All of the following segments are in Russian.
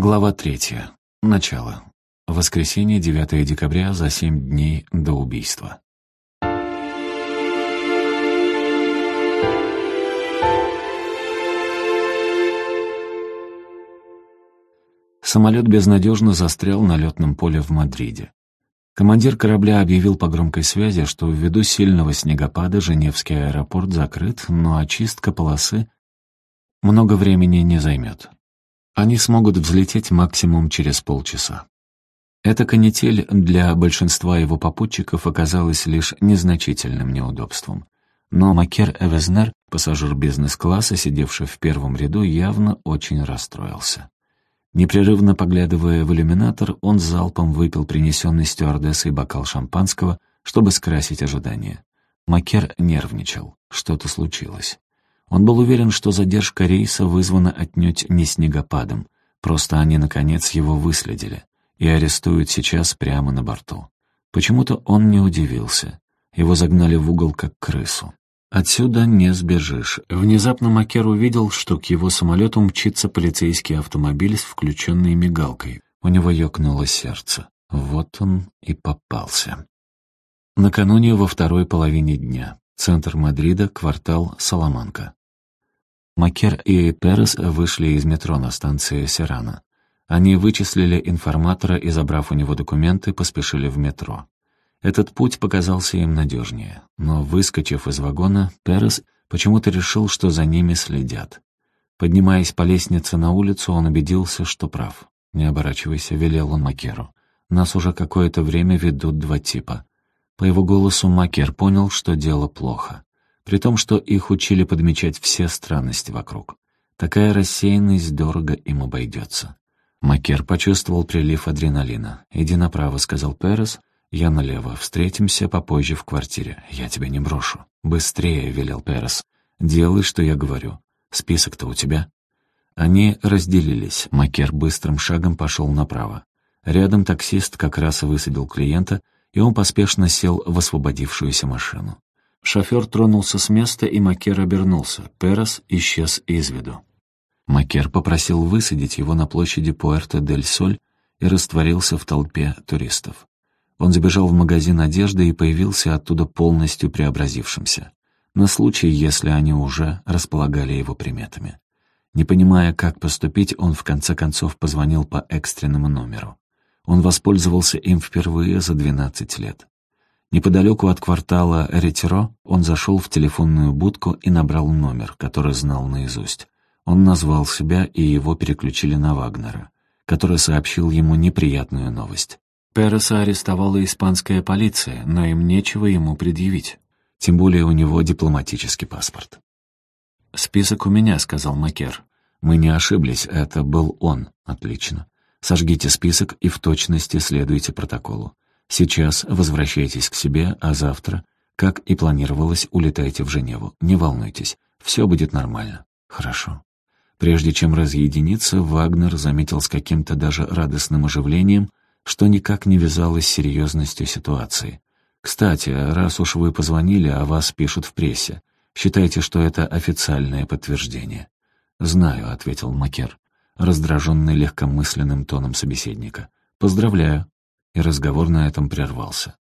Глава третья. Начало. Воскресенье, 9 декабря, за семь дней до убийства. Самолет безнадежно застрял на летном поле в Мадриде. Командир корабля объявил по громкой связи, что ввиду сильного снегопада Женевский аэропорт закрыт, но очистка полосы много времени не займет. Они смогут взлететь максимум через полчаса. Эта канитель для большинства его попутчиков оказалась лишь незначительным неудобством. Но Макер Эвезнер, пассажир бизнес-класса, сидевший в первом ряду, явно очень расстроился. Непрерывно поглядывая в иллюминатор, он залпом выпил принесенный стюардессой бокал шампанского, чтобы скрасить ожидания. Макер нервничал. Что-то случилось. Он был уверен, что задержка рейса вызвана отнюдь не снегопадом. Просто они, наконец, его выследили и арестуют сейчас прямо на борту. Почему-то он не удивился. Его загнали в угол, как крысу. Отсюда не сбежишь. Внезапно Макер увидел, что к его самолету мчится полицейский автомобиль с включенной мигалкой. У него ёкнуло сердце. Вот он и попался. Накануне во второй половине дня. Центр Мадрида, квартал Саламанка. Макер и Перес вышли из метро на станции Серрано. Они вычислили информатора и, забрав у него документы, поспешили в метро. Этот путь показался им надежнее, но, выскочив из вагона, Перес почему-то решил, что за ними следят. Поднимаясь по лестнице на улицу, он убедился, что прав. «Не оборачивайся», — велел он Макеру. «Нас уже какое-то время ведут два типа». По его голосу Макер понял, что дело плохо. При том, что их учили подмечать все странности вокруг. Такая рассеянность дорого им обойдется. Макер почувствовал прилив адреналина. «Иди направо», — сказал Перес, «Я налево. Встретимся попозже в квартире. Я тебя не брошу». «Быстрее», — велел Перес. «Делай, что я говорю. Список-то у тебя?» Они разделились. Макер быстрым шагом пошел направо. Рядом таксист как раз высадил клиента, и он поспешно сел в освободившуюся машину. Шофер тронулся с места, и Макер обернулся. Перес исчез из виду. Макер попросил высадить его на площади Пуэрто-дель-Соль и растворился в толпе туристов. Он забежал в магазин одежды и появился оттуда полностью преобразившимся, на случай, если они уже располагали его приметами. Не понимая, как поступить, он в конце концов позвонил по экстренному номеру. Он воспользовался им впервые за 12 лет. Неподалеку от квартала Ретиро он зашел в телефонную будку и набрал номер, который знал наизусть. Он назвал себя, и его переключили на Вагнера, который сообщил ему неприятную новость. Переса арестовала испанская полиция, но им нечего ему предъявить. Тем более у него дипломатический паспорт. «Список у меня», — сказал Макер. «Мы не ошиблись, это был он. Отлично. Сожгите список и в точности следуйте протоколу. Сейчас возвращайтесь к себе, а завтра, как и планировалось, улетайте в Женеву. Не волнуйтесь, все будет нормально. Хорошо». Прежде чем разъединиться, Вагнер заметил с каким-то даже радостным оживлением, что никак не вязалось с серьезностью ситуации. «Кстати, раз уж вы позвонили, а вас пишут в прессе, считайте, что это официальное подтверждение». «Знаю», — ответил Макер, раздраженный легкомысленным тоном собеседника. «Поздравляю». И разговор на этом прервался.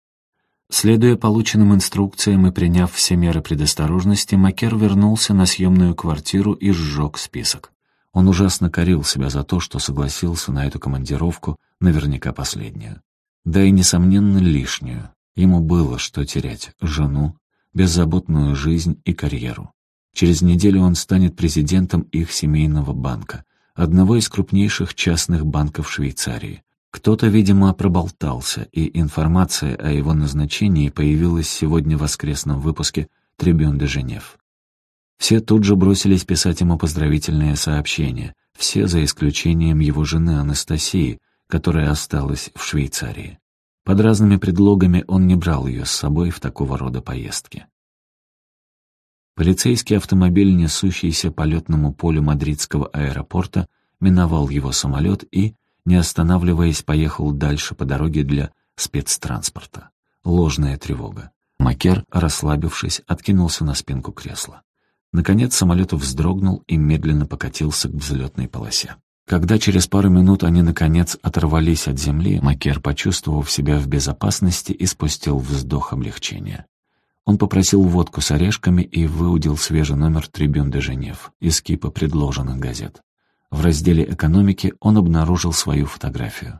Следуя полученным инструкциям и приняв все меры предосторожности, Макер вернулся на съемную квартиру и сжег список. Он ужасно корил себя за то, что согласился на эту командировку, наверняка последнюю. Да и, несомненно, лишнюю. Ему было что терять — жену, беззаботную жизнь и карьеру. Через неделю он станет президентом их семейного банка, одного из крупнейших частных банков Швейцарии. Кто-то, видимо, проболтался, и информация о его назначении появилась сегодня в воскресном выпуске «Трибюн де Женев». Все тут же бросились писать ему поздравительные сообщения, все за исключением его жены Анастасии, которая осталась в Швейцарии. Под разными предлогами он не брал ее с собой в такого рода поездки. Полицейский автомобиль, несущийся по летному полю мадридского аэропорта, миновал его самолет и, не останавливаясь, поехал дальше по дороге для спецтранспорта. Ложная тревога. Макер, расслабившись, откинулся на спинку кресла. Наконец самолет вздрогнул и медленно покатился к взлетной полосе. Когда через пару минут они, наконец, оторвались от земли, Макер, почувствовав себя в безопасности, испустил вздох облегчения. Он попросил водку с орешками и выудил свежий номер «Трибюн де Женев» из кипа предложенных газет. В разделе «Экономики» он обнаружил свою фотографию.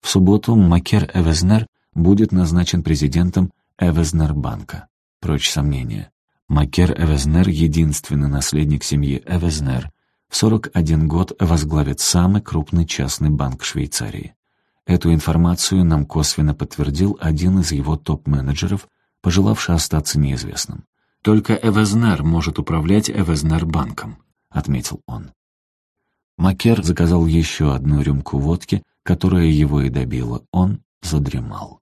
В субботу Макер Эвезнер будет назначен президентом Эвезнер банка. Прочь сомнения. Макер Эвезнер — единственный наследник семьи Эвезнер, в 41 год возглавит самый крупный частный банк Швейцарии. Эту информацию нам косвенно подтвердил один из его топ-менеджеров, пожелавший остаться неизвестным. «Только Эвезнер может управлять Эвезнер-банком», — отметил он. Макер заказал еще одну рюмку водки, которая его и добила. Он задремал.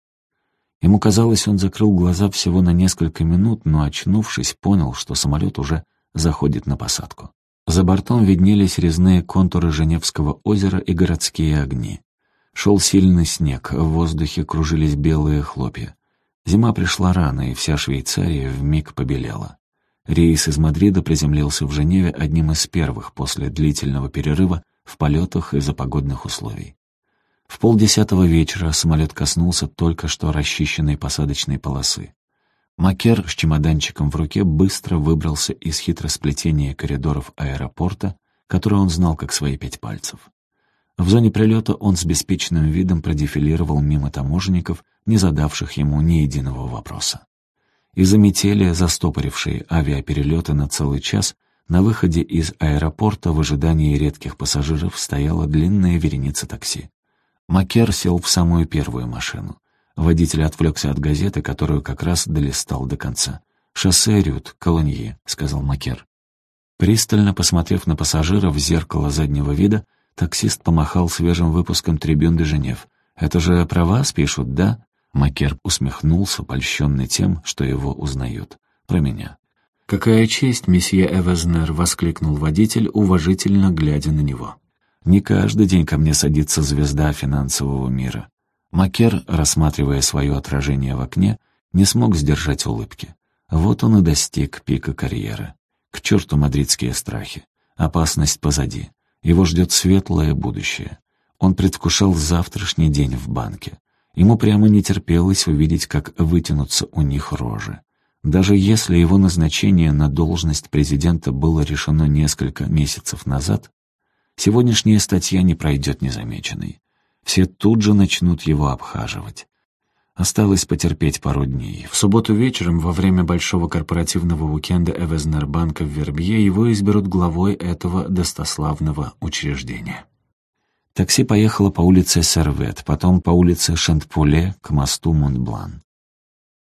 Ему казалось, он закрыл глаза всего на несколько минут, но, очнувшись, понял, что самолет уже заходит на посадку. За бортом виднелись резные контуры Женевского озера и городские огни. Шел сильный снег, в воздухе кружились белые хлопья. Зима пришла рано, и вся Швейцария вмиг побелела. Рейс из Мадрида приземлился в Женеве одним из первых после длительного перерыва в полетах из-за погодных условий. В полдесятого вечера самолет коснулся только что расчищенной посадочной полосы. Макер с чемоданчиком в руке быстро выбрался из хитросплетения коридоров аэропорта, который он знал как свои пять пальцев. В зоне прилета он с беспечным видом продефилировал мимо таможенников, не задавших ему ни единого вопроса. Из-за метели, застопорившей авиаперелеты на целый час, на выходе из аэропорта в ожидании редких пассажиров стояла длинная вереница такси. Макер сел в самую первую машину. Водитель отвлекся от газеты, которую как раз долистал до конца. «Шоссе Рют, Колонье», — сказал Макер. Пристально посмотрев на пассажира в зеркало заднего вида, таксист помахал свежим выпуском «Трибюн де Женев». «Это же про вас пишут, да?» Макер усмехнулся, польщенный тем, что его узнают. «Про меня». «Какая честь, месье Эвезнер!» — воскликнул водитель, уважительно глядя на него. «Не каждый день ко мне садится звезда финансового мира. Макер, рассматривая свое отражение в окне, не смог сдержать улыбки. Вот он и достиг пика карьеры. К черту мадридские страхи. Опасность позади. Его ждет светлое будущее. Он предвкушал завтрашний день в банке. Ему прямо не терпелось увидеть, как вытянутся у них рожи. Даже если его назначение на должность президента было решено несколько месяцев назад, сегодняшняя статья не пройдет незамеченной все тут же начнут его обхаживать. Осталось потерпеть пару дней. В субботу вечером, во время большого корпоративного уикенда Эвезнер-банка в Вербье, его изберут главой этого достославного учреждения. Такси поехало по улице Сервет, потом по улице Шантпуле к мосту Монтблан.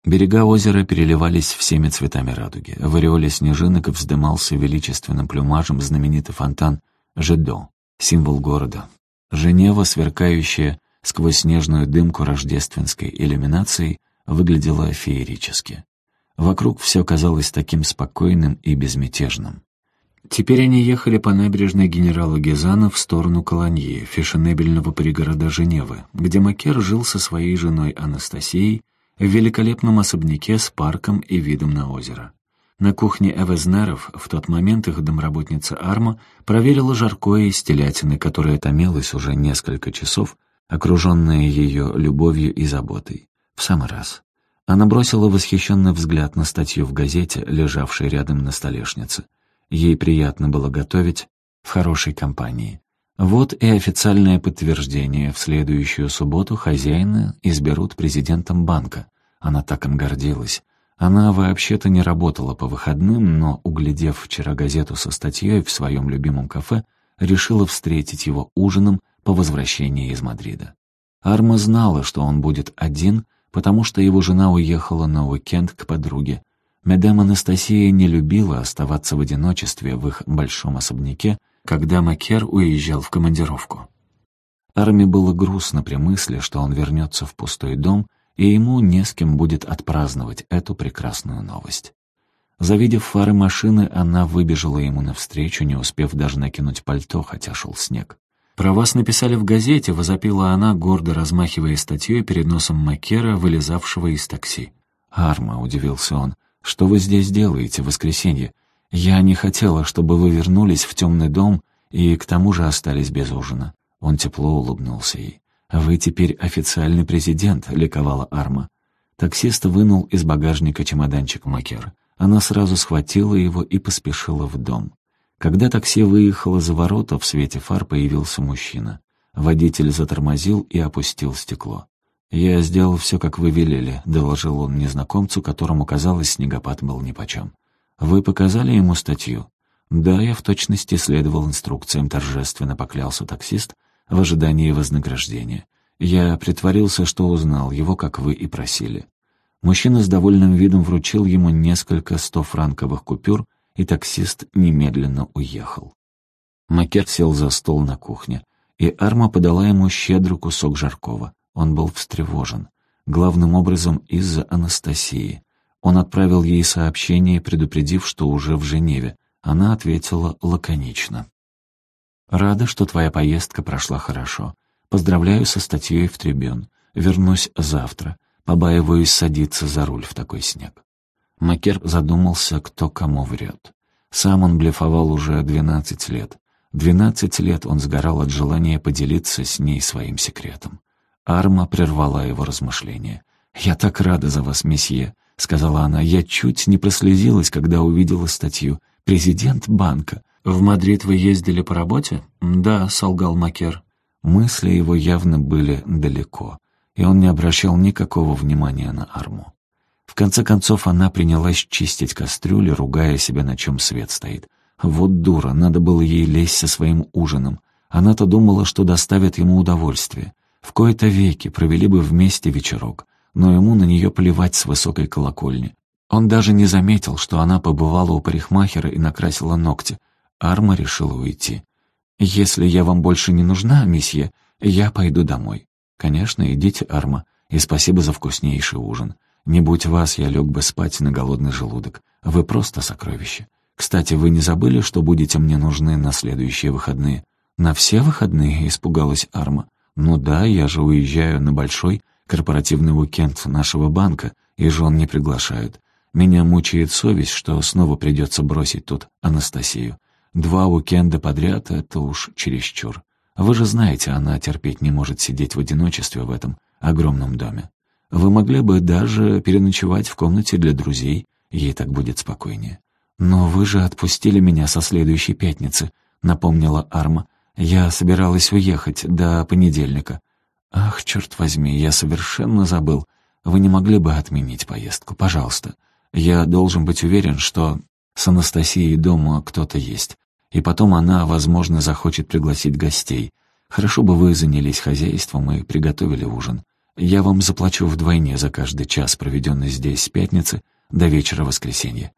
Берега озера переливались всеми цветами радуги. В ореоле снежинок вздымался величественным плюмажем знаменитый фонтан Жедо, символ города, Женева, сверкающая сквозь снежную дымку рождественской иллюминации, выглядела феерически. Вокруг все казалось таким спокойным и безмятежным. Теперь они ехали по набережной генерала Гезана в сторону Колоньи, фешенебельного пригорода Женевы, где Макер жил со своей женой Анастасией в великолепном особняке с парком и видом на озеро. На кухне Эвезнеров в тот момент их домработница Арма проверила жаркое из телятины, которое томилось уже несколько часов, окруженное ее любовью и заботой. В самый раз. Она бросила восхищенный взгляд на статью в газете, лежавшей рядом на столешнице. Ей приятно было готовить в хорошей компании. Вот и официальное подтверждение. В следующую субботу хозяина изберут президентом банка. Она так им гордилась. Она вообще-то не работала по выходным, но, углядев вчера газету со статьей в своем любимом кафе, решила встретить его ужином по возвращении из Мадрида. Арма знала, что он будет один, потому что его жена уехала на уикенд к подруге. Медем Анастасия не любила оставаться в одиночестве в их большом особняке, когда Макер уезжал в командировку. Арме было грустно при мысли, что он вернется в пустой дом и ему не с кем будет отпраздновать эту прекрасную новость. Завидев фары машины, она выбежала ему навстречу, не успев даже накинуть пальто, хотя шел снег. «Про вас написали в газете», — возопила она, гордо размахивая статьей перед носом Макера, вылезавшего из такси. «Арма», — удивился он, — «что вы здесь делаете в воскресенье? Я не хотела, чтобы вы вернулись в темный дом И к тому же остались без ужина. Он тепло улыбнулся ей. «Вы теперь официальный президент», — ликовала Арма. Таксист вынул из багажника чемоданчик Макер. Она сразу схватила его и поспешила в дом. Когда такси выехало за ворота, в свете фар появился мужчина. Водитель затормозил и опустил стекло. «Я сделал все, как вы велели», — доложил он незнакомцу, которому, казалось, снегопад был нипочем. «Вы показали ему статью?» «Да, я в точности следовал инструкциям», — торжественно поклялся таксист в ожидании вознаграждения. «Я притворился, что узнал его, как вы и просили». Мужчина с довольным видом вручил ему несколько стофранковых купюр, и таксист немедленно уехал. Макер сел за стол на кухне, и Арма подала ему щедрый кусок жаркого. Он был встревожен. Главным образом из-за Анастасии. Он отправил ей сообщение, предупредив, что уже в Женеве. Она ответила лаконично. «Рада, что твоя поездка прошла хорошо. Поздравляю со статьей в трибюн. Вернусь завтра. Побаиваюсь садиться за руль в такой снег». Макер задумался, кто кому врет. Сам он блефовал уже двенадцать лет. Двенадцать лет он сгорал от желания поделиться с ней своим секретом. Арма прервала его размышления. «Я так рада за вас, месье», — сказала она. «Я чуть не прослезилась, когда увидела статью. Президент банка. В Мадрид вы ездили по работе?» «Да», — солгал Макер. Мысли его явно были далеко, и он не обращал никакого внимания на Арму. В конце концов она принялась чистить кастрюли, ругая себя, на чем свет стоит. Вот дура, надо было ей лезть со своим ужином. Она-то думала, что доставит ему удовольствие. В кои-то веки провели бы вместе вечерок, но ему на нее плевать с высокой колокольни. Он даже не заметил, что она побывала у парикмахера и накрасила ногти. Арма решила уйти. «Если я вам больше не нужна, месье, я пойду домой». «Конечно, идите, Арма, и спасибо за вкуснейший ужин. Не будь вас, я лег бы спать на голодный желудок. Вы просто сокровище. Кстати, вы не забыли, что будете мне нужны на следующие выходные?» «На все выходные?» — испугалась Арма. «Ну да, я же уезжаю на большой корпоративный уикенд нашего банка, и жен не приглашают. Меня мучает совесть, что снова придется бросить тут Анастасию. Два уикенда подряд — это уж чересчур. Вы же знаете, она терпеть не может сидеть в одиночестве в этом огромном доме. Вы могли бы даже переночевать в комнате для друзей, ей так будет спокойнее. «Но вы же отпустили меня со следующей пятницы», — напомнила Арма. Я собиралась уехать до понедельника. Ах, черт возьми, я совершенно забыл. Вы не могли бы отменить поездку, пожалуйста. Я должен быть уверен, что с Анастасией дома кто-то есть. И потом она, возможно, захочет пригласить гостей. Хорошо бы вы занялись хозяйством и приготовили ужин. Я вам заплачу вдвойне за каждый час, проведенный здесь с пятницы до вечера воскресенья.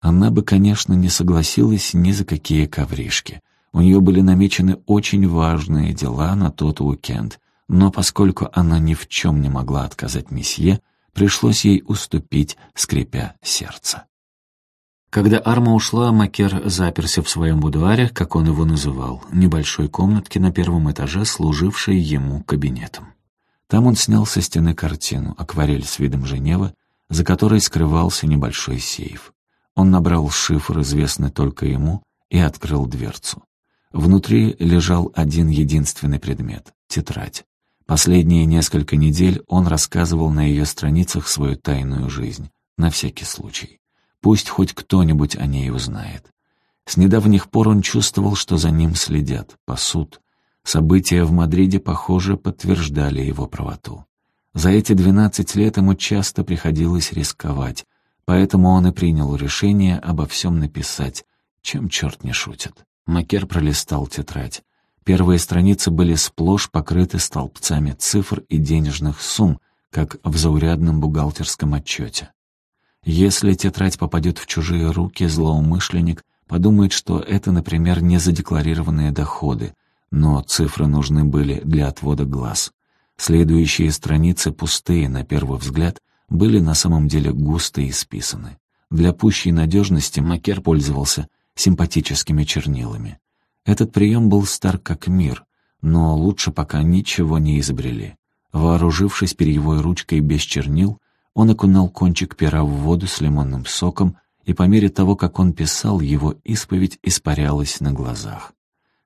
Она бы, конечно, не согласилась ни за какие ковришки. У нее были намечены очень важные дела на тот уикенд, но поскольку она ни в чем не могла отказать месье, пришлось ей уступить, скрипя сердце. Когда Арма ушла, Макер заперся в своем будуаре, как он его называл, небольшой комнатке на первом этаже, служившей ему кабинетом. Там он снял со стены картину, акварель с видом Женевы, за которой скрывался небольшой сейф. Он набрал шифр, известный только ему, и открыл дверцу. Внутри лежал один единственный предмет — тетрадь. Последние несколько недель он рассказывал на ее страницах свою тайную жизнь, на всякий случай. Пусть хоть кто-нибудь о ней узнает. С недавних пор он чувствовал, что за ним следят, пасут. События в Мадриде, похоже, подтверждали его правоту. За эти двенадцать лет ему часто приходилось рисковать, поэтому он и принял решение обо всем написать, чем черт не шутит. Макер пролистал тетрадь. Первые страницы были сплошь покрыты столбцами цифр и денежных сумм, как в заурядном бухгалтерском отчете. Если тетрадь попадет в чужие руки, злоумышленник подумает, что это, например, незадекларированные доходы, но цифры нужны были для отвода глаз. Следующие страницы, пустые на первый взгляд, были на самом деле густо исписаны. Для пущей надежности Макер пользовался симпатическими чернилами. Этот прием был стар как мир, но лучше пока ничего не изобрели. Вооружившись перьевой ручкой без чернил, он окунал кончик пера в воду с лимонным соком, и по мере того, как он писал, его исповедь испарялась на глазах.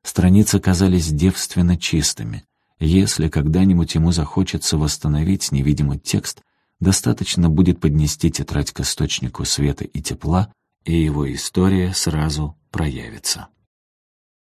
Страницы казались девственно чистыми. Если когда-нибудь ему захочется восстановить невидимый текст, достаточно будет поднести тетрадь к источнику света и тепла, и его история сразу проявится.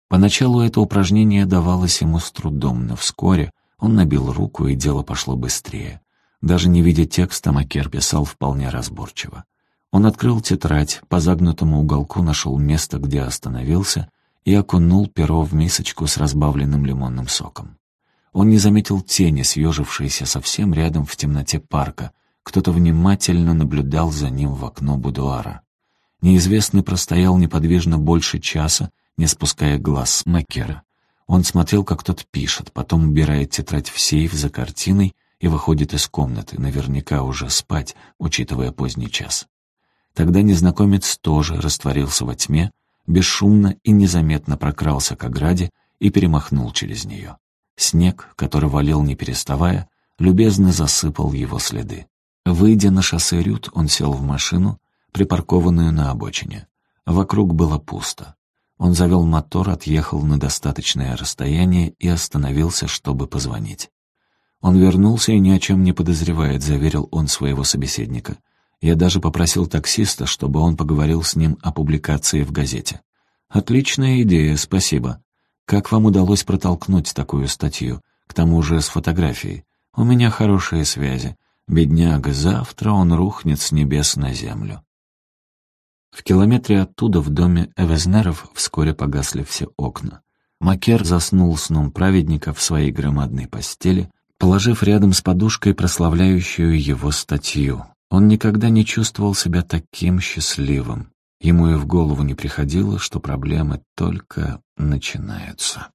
Поначалу это упражнение давалось ему с трудом, но вскоре он набил руку, и дело пошло быстрее. Даже не видя текста, Макер писал вполне разборчиво. Он открыл тетрадь, по загнутому уголку нашел место, где остановился, и окунул перо в мисочку с разбавленным лимонным соком. Он не заметил тени, съежившейся совсем рядом в темноте парка. Кто-то внимательно наблюдал за ним в окно будуара. Неизвестный простоял неподвижно больше часа, не спуская глаз с Маккера. Он смотрел, как тот пишет, потом убирает тетрадь в сейф за картиной и выходит из комнаты, наверняка уже спать, учитывая поздний час. Тогда незнакомец тоже растворился во тьме, бесшумно и незаметно прокрался к ограде и перемахнул через нее. Снег, который валил не переставая, любезно засыпал его следы. Выйдя на шоссе Рют, он сел в машину, припаркованную на обочине. Вокруг было пусто. Он завел мотор, отъехал на достаточное расстояние и остановился, чтобы позвонить. Он вернулся и ни о чем не подозревает, заверил он своего собеседника. Я даже попросил таксиста, чтобы он поговорил с ним о публикации в газете. «Отличная идея, спасибо. Как вам удалось протолкнуть такую статью? К тому же с фотографией. У меня хорошие связи. Бедняга, завтра он рухнет с небес на землю». В километре оттуда в доме Эвезнеров вскоре погасли все окна. Макер заснул сном праведника в своей громадной постели, положив рядом с подушкой прославляющую его статью. Он никогда не чувствовал себя таким счастливым. Ему и в голову не приходило, что проблемы только начинаются.